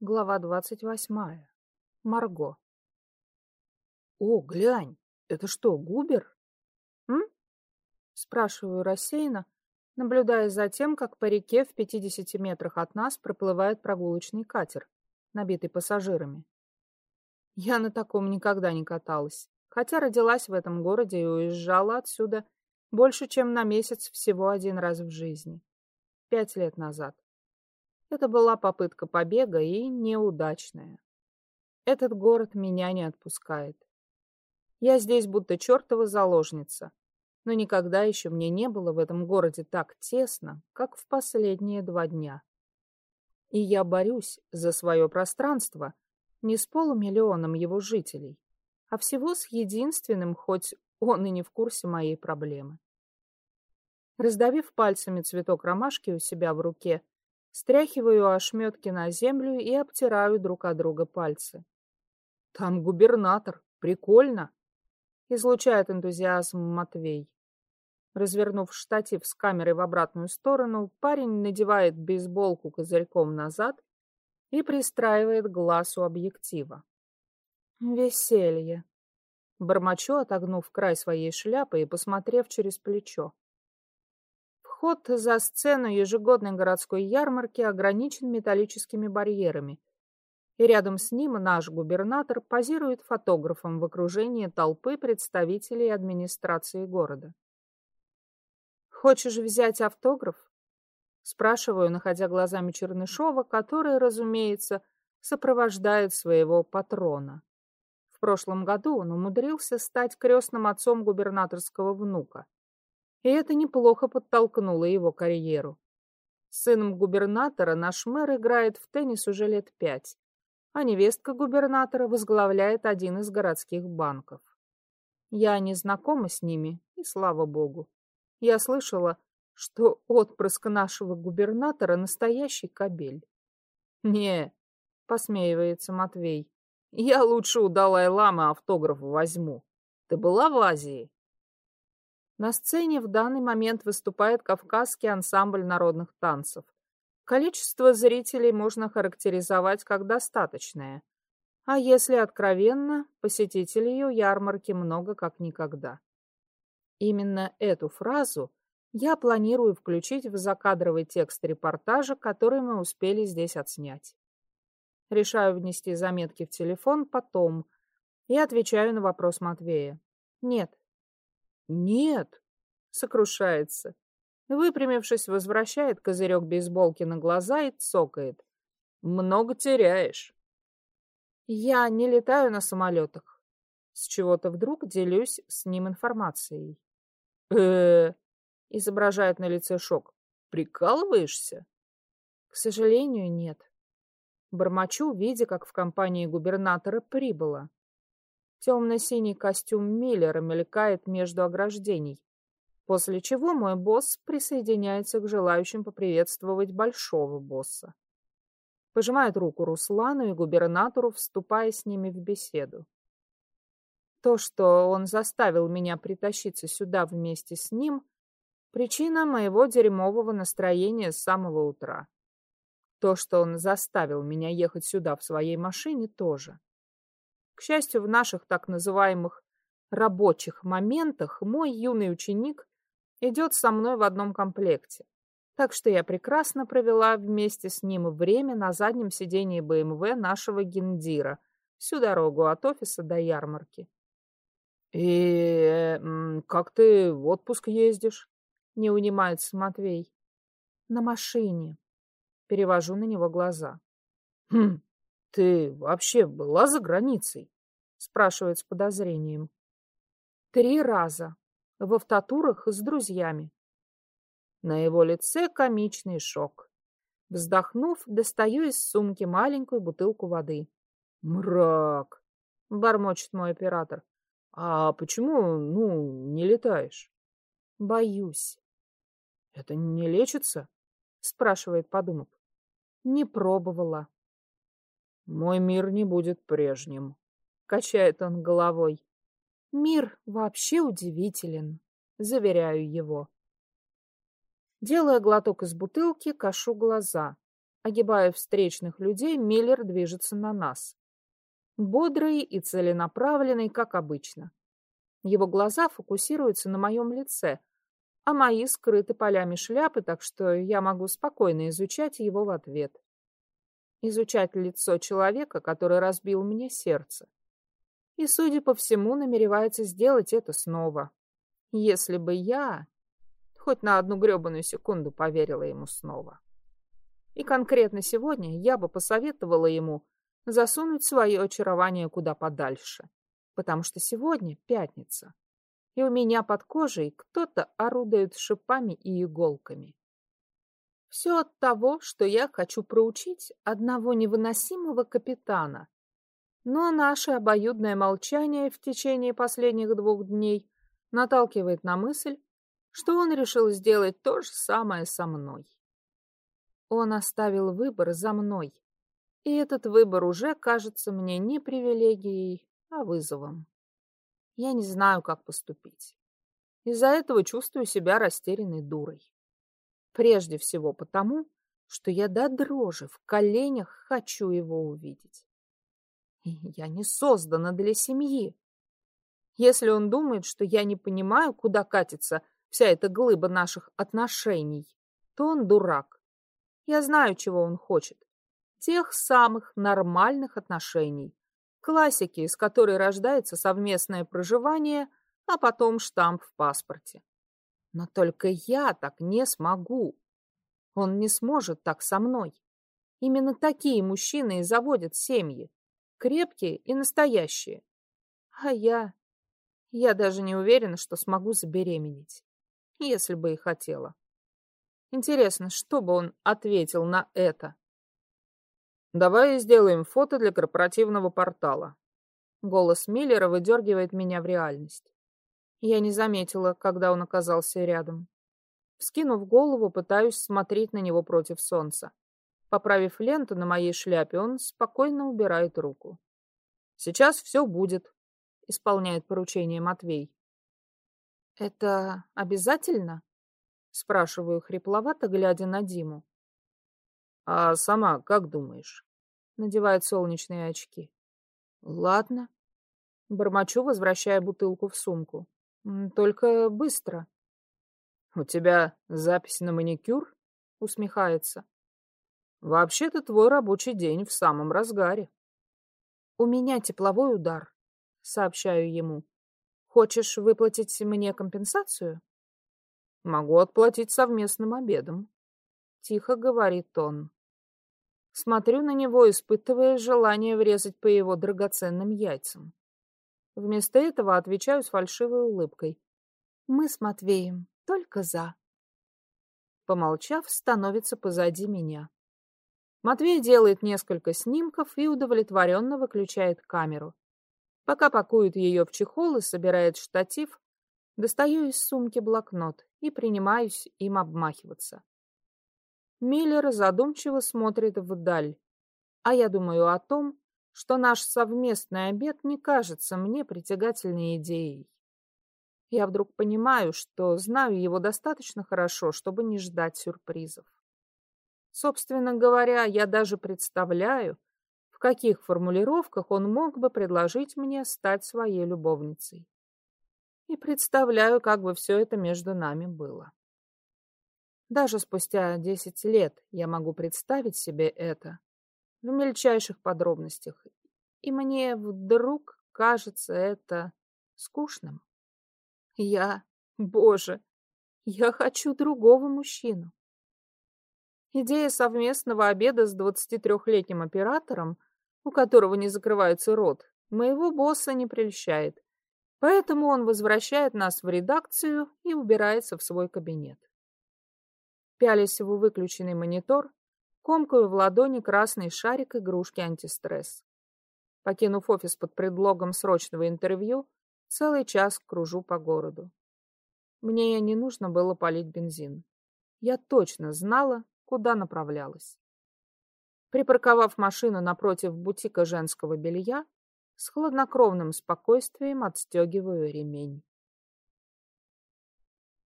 Глава двадцать восьмая. Марго. «О, глянь, это что, Губер?» «М?» Спрашиваю рассеянно, наблюдая за тем, как по реке в пятидесяти метрах от нас проплывает прогулочный катер, набитый пассажирами. Я на таком никогда не каталась, хотя родилась в этом городе и уезжала отсюда больше, чем на месяц всего один раз в жизни. Пять лет назад. Это была попытка побега и неудачная. Этот город меня не отпускает. Я здесь будто чертова заложница, но никогда еще мне не было в этом городе так тесно, как в последние два дня. И я борюсь за свое пространство не с полумиллионом его жителей, а всего с единственным, хоть он и не в курсе моей проблемы. Раздавив пальцами цветок ромашки у себя в руке, Стряхиваю ошметки на землю и обтираю друг от друга пальцы. «Там губернатор! Прикольно!» — излучает энтузиазм Матвей. Развернув штатив с камерой в обратную сторону, парень надевает бейсболку козырьком назад и пристраивает глаз у объектива. Веселье. Бормочу, отогнув край своей шляпы и посмотрев через плечо. Вход за сцену ежегодной городской ярмарки ограничен металлическими барьерами, и рядом с ним наш губернатор позирует фотографом в окружении толпы представителей администрации города. «Хочешь взять автограф?» Спрашиваю, находя глазами Чернышова, который, разумеется, сопровождает своего патрона. В прошлом году он умудрился стать крестным отцом губернаторского внука и это неплохо подтолкнуло его карьеру. Сыном губернатора наш мэр играет в теннис уже лет пять, а невестка губернатора возглавляет один из городских банков. Я не знакома с ними, и слава богу. Я слышала, что отпрыск нашего губернатора настоящий кобель. «Не», — посмеивается Матвей, — «я лучше у Далай-ламы автограф возьму. Ты была в Азии?» На сцене в данный момент выступает Кавказский ансамбль народных танцев. Количество зрителей можно характеризовать как достаточное. А если откровенно, посетителей у ярмарки много как никогда. Именно эту фразу я планирую включить в закадровый текст репортажа, который мы успели здесь отснять. Решаю внести заметки в телефон потом и отвечаю на вопрос Матвея. Нет, «Нет!» — сокрушается. Выпрямившись, возвращает козырек бейсболки на глаза и цокает. «Много теряешь». «Я не летаю на самолетах». С чего-то вдруг делюсь с ним информацией. э изображает на лице шок. «Прикалываешься?» «К сожалению, нет». Бормочу, видя, как в компании губернатора прибыло. Темно-синий костюм Миллера мелькает между ограждений, после чего мой босс присоединяется к желающим поприветствовать большого босса. Пожимает руку Руслану и губернатору, вступая с ними в беседу. То, что он заставил меня притащиться сюда вместе с ним, причина моего дерьмового настроения с самого утра. То, что он заставил меня ехать сюда в своей машине, тоже. К счастью, в наших так называемых рабочих моментах мой юный ученик идет со мной в одном комплекте. Так что я прекрасно провела вместе с ним время на заднем сидении БМВ нашего гендира всю дорогу от офиса до ярмарки. «И как ты в отпуск ездишь?» — не унимается Матвей. «На машине». Перевожу на него глаза. «Хм, «Ты вообще была за границей?» — спрашивает с подозрением. «Три раза. В автотурах с друзьями». На его лице комичный шок. Вздохнув, достаю из сумки маленькую бутылку воды. «Мрак!» — бормочет мой оператор. «А почему, ну, не летаешь?» «Боюсь». «Это не лечится?» — спрашивает, подумав. «Не пробовала». Мой мир не будет прежним. Качает он головой. Мир вообще удивителен, заверяю его. Делая глоток из бутылки, кашу глаза. Огибая встречных людей, Миллер движется на нас. Бодрый и целенаправленный, как обычно. Его глаза фокусируются на моем лице, а мои скрыты полями шляпы, так что я могу спокойно изучать его в ответ. Изучать лицо человека, который разбил мне сердце. И, судя по всему, намеревается сделать это снова. Если бы я хоть на одну гребаную секунду поверила ему снова. И конкретно сегодня я бы посоветовала ему засунуть свое очарование куда подальше потому что сегодня пятница, и у меня под кожей кто-то орудует шипами и иголками. Все от того, что я хочу проучить одного невыносимого капитана. Но наше обоюдное молчание в течение последних двух дней наталкивает на мысль, что он решил сделать то же самое со мной. Он оставил выбор за мной, и этот выбор уже кажется мне не привилегией, а вызовом. Я не знаю, как поступить. Из-за этого чувствую себя растерянной дурой. Прежде всего потому, что я до дрожи в коленях хочу его увидеть. И я не создана для семьи. Если он думает, что я не понимаю, куда катится вся эта глыба наших отношений, то он дурак. Я знаю, чего он хочет. Тех самых нормальных отношений, классики, из которой рождается совместное проживание, а потом штамп в паспорте. Но только я так не смогу. Он не сможет так со мной. Именно такие мужчины и заводят семьи. Крепкие и настоящие. А я... Я даже не уверена, что смогу забеременеть. Если бы и хотела. Интересно, что бы он ответил на это? Давай сделаем фото для корпоративного портала. Голос Миллера выдергивает меня в реальность. Я не заметила, когда он оказался рядом. Вскинув голову, пытаюсь смотреть на него против солнца. Поправив ленту на моей шляпе, он спокойно убирает руку. «Сейчас все будет», — исполняет поручение Матвей. «Это обязательно?» — спрашиваю хрипловато, глядя на Диму. А сама как думаешь? Надевает солнечные очки. Ладно. Бормочу, возвращая бутылку в сумку. Только быстро. У тебя запись на маникюр? Усмехается. Вообще-то твой рабочий день в самом разгаре. У меня тепловой удар, сообщаю ему. Хочешь выплатить мне компенсацию? Могу отплатить совместным обедом. Тихо говорит он. Смотрю на него, испытывая желание врезать по его драгоценным яйцам. Вместо этого отвечаю с фальшивой улыбкой. Мы с Матвеем только за. Помолчав, становится позади меня. Матвей делает несколько снимков и удовлетворенно выключает камеру. Пока пакует ее в чехол и собирает штатив, достаю из сумки блокнот и принимаюсь им обмахиваться. Миллер задумчиво смотрит вдаль, а я думаю о том, что наш совместный обед не кажется мне притягательной идеей. Я вдруг понимаю, что знаю его достаточно хорошо, чтобы не ждать сюрпризов. Собственно говоря, я даже представляю, в каких формулировках он мог бы предложить мне стать своей любовницей. И представляю, как бы все это между нами было. Даже спустя десять лет я могу представить себе это в мельчайших подробностях, и мне вдруг кажется это скучным. Я, боже, я хочу другого мужчину. Идея совместного обеда с 23-летним оператором, у которого не закрывается рот, моего босса не прельщает, поэтому он возвращает нас в редакцию и убирается в свой кабинет. Пялясь в выключенный монитор, комкаю в ладони красный шарик игрушки антистресс. Покинув офис под предлогом срочного интервью, целый час кружу по городу. Мне не нужно было полить бензин. Я точно знала, куда направлялась. Припарковав машину напротив бутика женского белья, с хладнокровным спокойствием отстегиваю ремень.